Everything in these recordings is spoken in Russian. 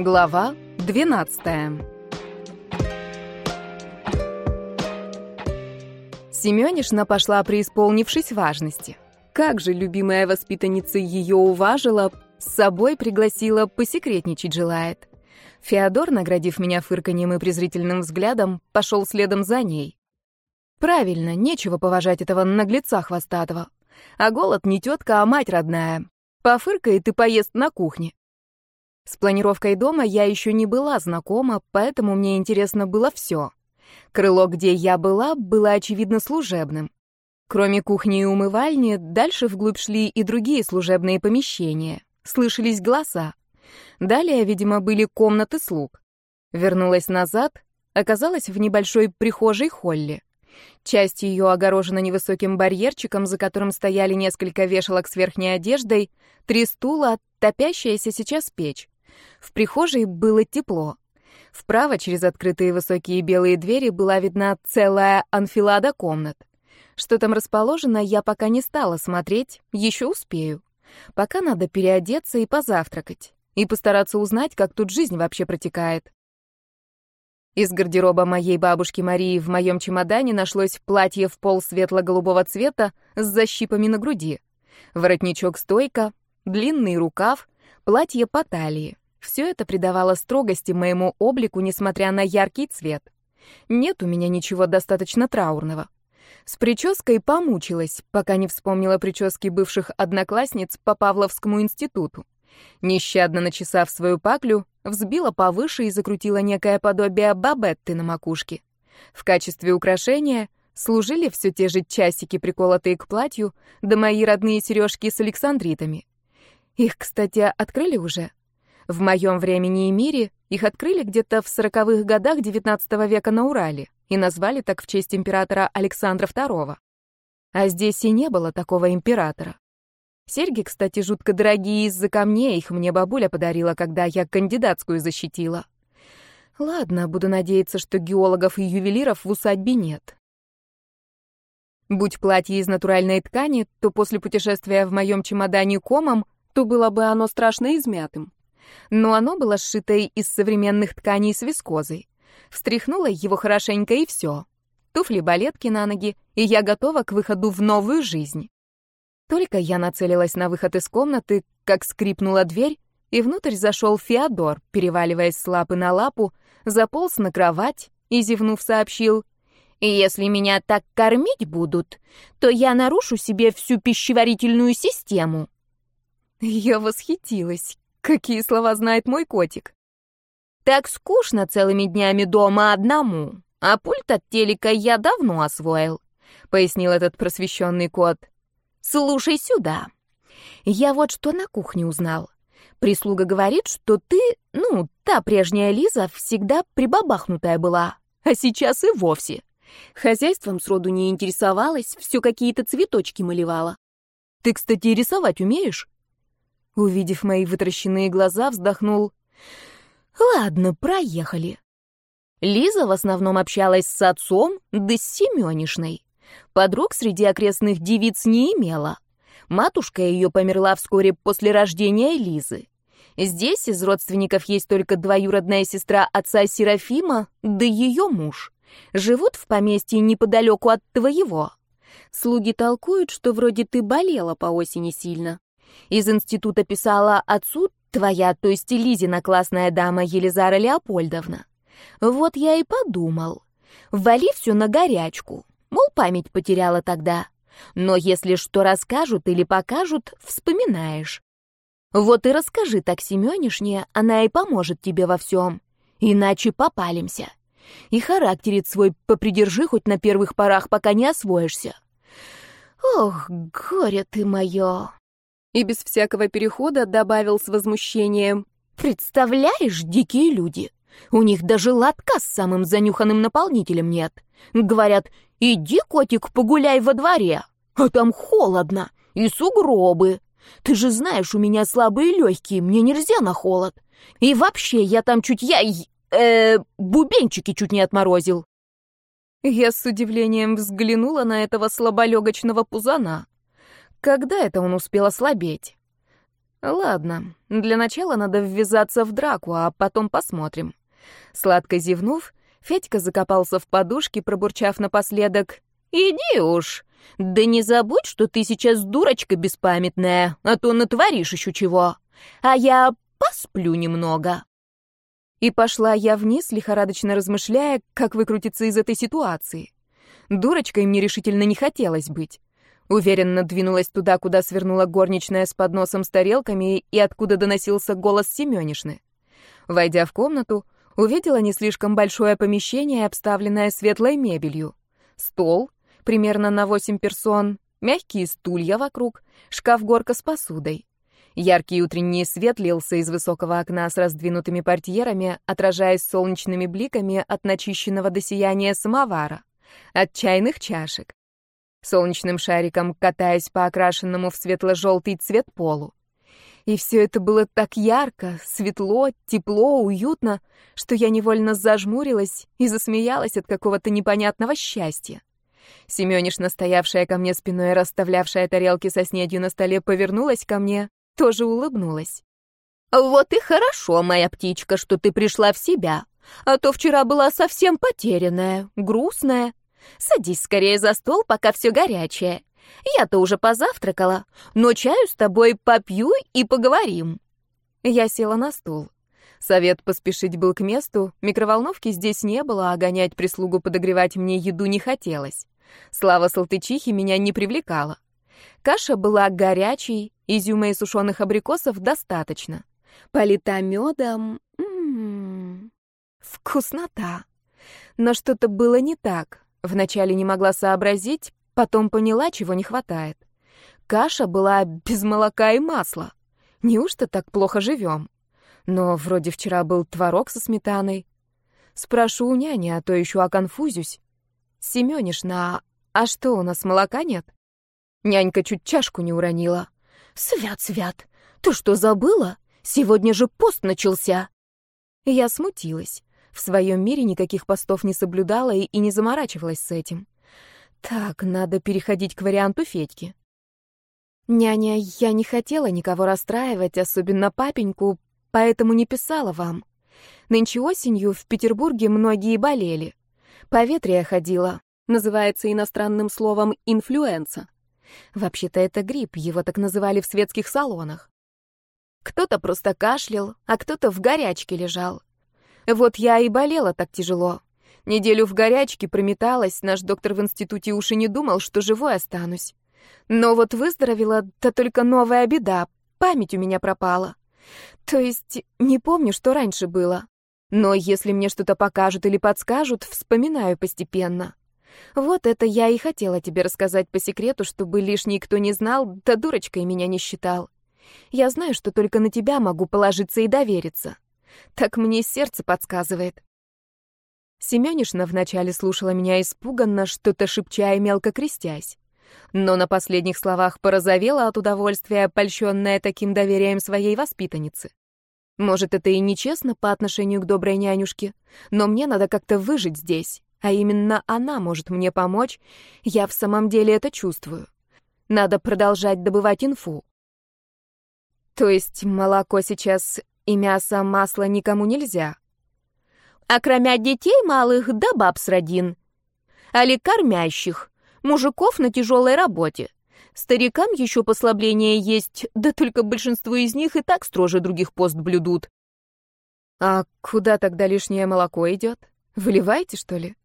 Глава 12 Семёнишна пошла, преисполнившись важности. Как же любимая воспитанница ее уважила, с собой пригласила, посекретничать желает. Феодор, наградив меня фырканьем и презрительным взглядом, пошел следом за ней. Правильно, нечего поважать этого наглеца хвостатого. А голод не тетка, а мать родная. Пофыркает и поест на кухне. С планировкой дома я еще не была знакома, поэтому мне интересно было все. Крыло, где я была, было очевидно служебным. Кроме кухни и умывальни, дальше вглубь шли и другие служебные помещения. Слышались голоса. Далее, видимо, были комнаты слуг. Вернулась назад, оказалась в небольшой прихожей холле. Часть ее огорожена невысоким барьерчиком, за которым стояли несколько вешалок с верхней одеждой, три стула, топящаяся сейчас печь. В прихожей было тепло. Вправо, через открытые высокие белые двери, была видна целая анфилада комнат. Что там расположено, я пока не стала смотреть, еще успею. Пока надо переодеться и позавтракать, и постараться узнать, как тут жизнь вообще протекает. Из гардероба моей бабушки Марии в моем чемодане нашлось платье в пол светло-голубого цвета с защипами на груди, воротничок-стойка, длинный рукав, платье по талии. Все это придавало строгости моему облику, несмотря на яркий цвет. Нет у меня ничего достаточно траурного. С прической помучилась, пока не вспомнила прически бывших одноклассниц по Павловскому институту. Нещадно начесав свою паклю, взбила повыше и закрутила некое подобие бабетты на макушке. В качестве украшения служили все те же часики, приколотые к платью, да мои родные сережки с александритами. Их, кстати, открыли уже. В моем времени и мире их открыли где-то в сороковых годах XIX века на Урале и назвали так в честь императора Александра II. А здесь и не было такого императора. Серьги, кстати, жутко дорогие из-за камней, их мне бабуля подарила, когда я кандидатскую защитила. Ладно, буду надеяться, что геологов и ювелиров в усадьбе нет. Будь платье из натуральной ткани, то после путешествия в моем чемодане комом, то было бы оно страшно измятым но оно было сшито из современных тканей с вискозой. Встряхнула его хорошенько и все. Туфли-балетки на ноги, и я готова к выходу в новую жизнь. Только я нацелилась на выход из комнаты, как скрипнула дверь, и внутрь зашел Феодор, переваливаясь с лапы на лапу, заполз на кровать и, зевнув, сообщил, «Если меня так кормить будут, то я нарушу себе всю пищеварительную систему». Я восхитилась. Какие слова знает мой котик? Так скучно целыми днями дома одному, а пульт от телека я давно освоил, пояснил этот просвещенный кот. Слушай сюда. Я вот что на кухне узнал. Прислуга говорит, что ты, ну, та прежняя Лиза, всегда прибабахнутая была, а сейчас и вовсе. Хозяйством сроду не интересовалась, все какие-то цветочки малевала. Ты, кстати, рисовать умеешь? Увидев мои вытаращенные глаза, вздохнул. «Ладно, проехали». Лиза в основном общалась с отцом, да с Семенишной. Подруг среди окрестных девиц не имела. Матушка ее померла вскоре после рождения Лизы. Здесь из родственников есть только двоюродная сестра отца Серафима, да ее муж. Живут в поместье неподалеку от твоего. Слуги толкуют, что вроде ты болела по осени сильно. Из института писала отцу твоя, то есть Лизина классная дама Елизара Леопольдовна. Вот я и подумал. Вали все на горячку. Мол, память потеряла тогда. Но если что расскажут или покажут, вспоминаешь. Вот и расскажи так Семенишне, она и поможет тебе во всем. Иначе попалимся. И характерит свой попридержи хоть на первых порах, пока не освоишься. Ох, горе ты мое! И без всякого перехода добавил с возмущением. «Представляешь, дикие люди! У них даже лотка с самым занюханным наполнителем нет. Говорят, иди, котик, погуляй во дворе, а там холодно и сугробы. Ты же знаешь, у меня слабые легкие, мне нельзя на холод. И вообще, я там чуть я... Э, бубенчики чуть не отморозил». Я с удивлением взглянула на этого слаболегочного пузана. Когда это он успел ослабеть? Ладно, для начала надо ввязаться в драку, а потом посмотрим. Сладко зевнув, Федька закопался в подушке, пробурчав напоследок. «Иди уж! Да не забудь, что ты сейчас дурочка беспамятная, а то натворишь еще чего. А я посплю немного». И пошла я вниз, лихорадочно размышляя, как выкрутиться из этой ситуации. Дурочкой мне решительно не хотелось быть. Уверенно двинулась туда, куда свернула горничная с подносом с тарелками и откуда доносился голос Семёнишны. Войдя в комнату, увидела не слишком большое помещение, обставленное светлой мебелью. Стол, примерно на восемь персон, мягкие стулья вокруг, шкаф-горка с посудой. Яркий утренний свет лился из высокого окна с раздвинутыми портьерами, отражаясь солнечными бликами от начищенного до сияния самовара, от чайных чашек. Солнечным шариком катаясь по окрашенному в светло-желтый цвет полу. И все это было так ярко, светло, тепло, уютно, что я невольно зажмурилась и засмеялась от какого-то непонятного счастья. Семёнишна, стоявшая ко мне спиной, расставлявшая тарелки со снедью на столе, повернулась ко мне, тоже улыбнулась. «Вот и хорошо, моя птичка, что ты пришла в себя, а то вчера была совсем потерянная, грустная. Садись скорее за стол, пока все горячее. Я-то уже позавтракала, но чаю с тобой попью и поговорим». Я села на стул. Совет поспешить был к месту, микроволновки здесь не было, а гонять прислугу подогревать мне еду не хотелось. Слава салтычихи меня не привлекала. Каша была горячей, изюма и сушеных абрикосов достаточно. Полита медом... М-м-м, вкуснота. Но что-то было не так. Вначале не могла сообразить, потом поняла, чего не хватает. Каша была без молока и масла. Неужто так плохо живем? Но вроде вчера был творог со сметаной. Спрошу у няни, а то еще оконфузюсь. Семёнишна, а что, у нас молока нет? Нянька чуть чашку не уронила. Свят, свят, ты что, забыла? Сегодня же пост начался. Я смутилась. В своем мире никаких постов не соблюдала и, и не заморачивалась с этим. Так, надо переходить к варианту Федьки. Няня, я не хотела никого расстраивать, особенно папеньку, поэтому не писала вам. Нынче осенью в Петербурге многие болели. Поветрие ходила. Называется иностранным словом «инфлюенса». Вообще-то это грипп, его так называли в светских салонах. Кто-то просто кашлял, а кто-то в горячке лежал. Вот я и болела так тяжело. Неделю в горячке прометалась, наш доктор в институте уж не думал, что живой останусь. Но вот выздоровела, да только новая беда, память у меня пропала. То есть не помню, что раньше было. Но если мне что-то покажут или подскажут, вспоминаю постепенно. Вот это я и хотела тебе рассказать по секрету, чтобы лишний кто не знал, да дурочкой меня не считал. Я знаю, что только на тебя могу положиться и довериться. Так мне сердце подсказывает. Семёнишна вначале слушала меня испуганно, что-то шепча и мелко крестясь. Но на последних словах порозовела от удовольствия, польщенная таким доверием своей воспитанницы. Может, это и нечестно по отношению к доброй нянюшке, но мне надо как-то выжить здесь, а именно она может мне помочь, я в самом деле это чувствую. Надо продолжать добывать инфу. То есть молоко сейчас и мясо, масло никому нельзя, а кроме детей малых да баб с родин. Али кормящих, мужиков на тяжелой работе. Старикам еще послабление есть, да только большинство из них и так строже других пост блюдут. А куда тогда лишнее молоко идет? Выливаете, что ли?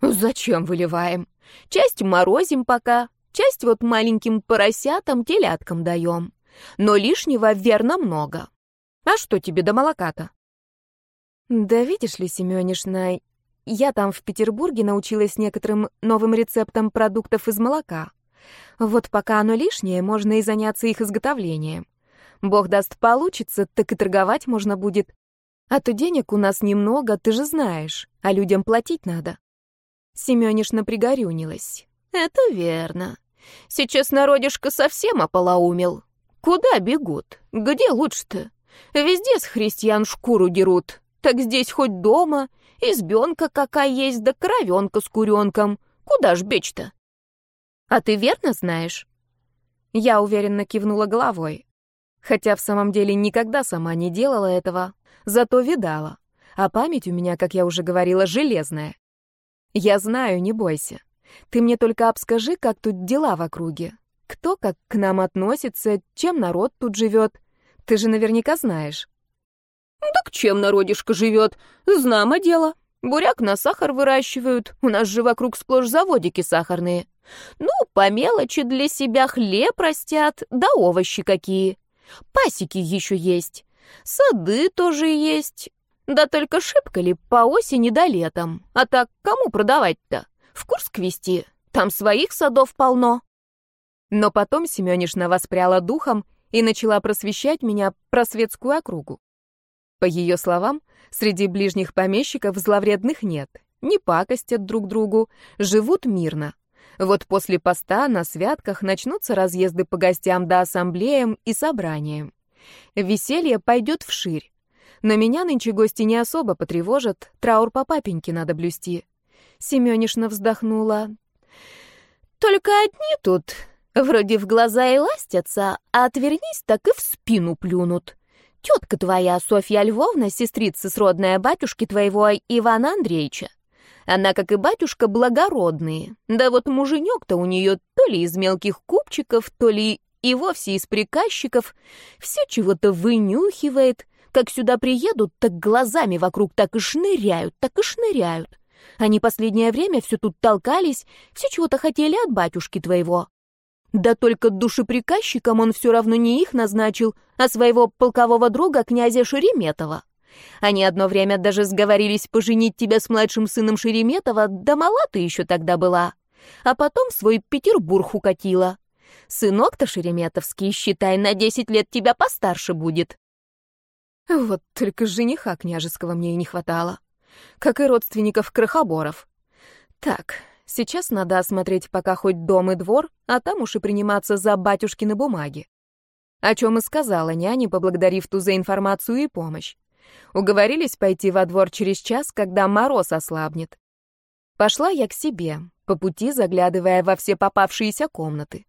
Зачем выливаем? Часть морозим пока, часть вот маленьким поросятам, теляткам даем. Но лишнего верно много. А что тебе до молока-то? Да видишь ли, Семёнишна, я там в Петербурге научилась некоторым новым рецептам продуктов из молока. Вот пока оно лишнее, можно и заняться их изготовлением. Бог даст получится, так и торговать можно будет. А то денег у нас немного, ты же знаешь, а людям платить надо. Семёнишна пригорюнилась. Это верно. Сейчас народишко совсем ополоумел. Куда бегут? Где лучше-то? Везде с христиан шкуру дерут, так здесь хоть дома, избенка какая есть, да коровенка с куренком. Куда ж бечь-то? А ты верно знаешь? Я уверенно кивнула головой. Хотя в самом деле никогда сама не делала этого, зато видала. А память у меня, как я уже говорила, железная. Я знаю, не бойся. Ты мне только обскажи, как тут дела в округе. Кто как к нам относится, чем народ тут живет. Ты же наверняка знаешь. Так чем народишко живет? Знамо дело. Буряк на сахар выращивают. У нас же вокруг сплошь заводики сахарные. Ну, по мелочи для себя хлеб растят, да овощи какие. Пасеки еще есть. Сады тоже есть. Да только шибко ли по осени да летом. А так кому продавать-то? В Курск везти. Там своих садов полно. Но потом Семёнишна воспряла духом и начала просвещать меня про светскую округу. По ее словам, среди ближних помещиков зловредных нет, не пакостят друг другу, живут мирно. Вот после поста на святках начнутся разъезды по гостям да ассамблеям и собраниям. Веселье пойдет вширь. Но меня нынче гости не особо потревожат, траур по папеньке надо блюсти. Семёнишна вздохнула. «Только одни тут вроде в глаза и ластятся, а отвернись, так и в спину плюнут. Тетка твоя, Софья Львовна, сестрица сродная батюшки твоего Ивана Андреевича. Она, как и батюшка, благородные. Да вот муженек-то у нее то ли из мелких купчиков, то ли и вовсе из приказчиков. Все чего-то вынюхивает. Как сюда приедут, так глазами вокруг так и шныряют, так и шныряют. Они последнее время все тут толкались, все чего-то хотели от батюшки твоего. Да только душеприказчиком он все равно не их назначил, а своего полкового друга, князя Шереметова. Они одно время даже сговорились поженить тебя с младшим сыном Шереметова, да мала ты еще тогда была. А потом свой Петербург укатила. Сынок-то Шереметовский, считай, на десять лет тебя постарше будет. Вот только жениха княжеского мне и не хватало. Как и родственников крохоборов. Так, Сейчас надо осмотреть пока хоть дом и двор, а там уж и приниматься за батюшкины бумаги. О чем и сказала няне, поблагодарив ту за информацию и помощь. Уговорились пойти во двор через час, когда мороз ослабнет. Пошла я к себе, по пути заглядывая во все попавшиеся комнаты.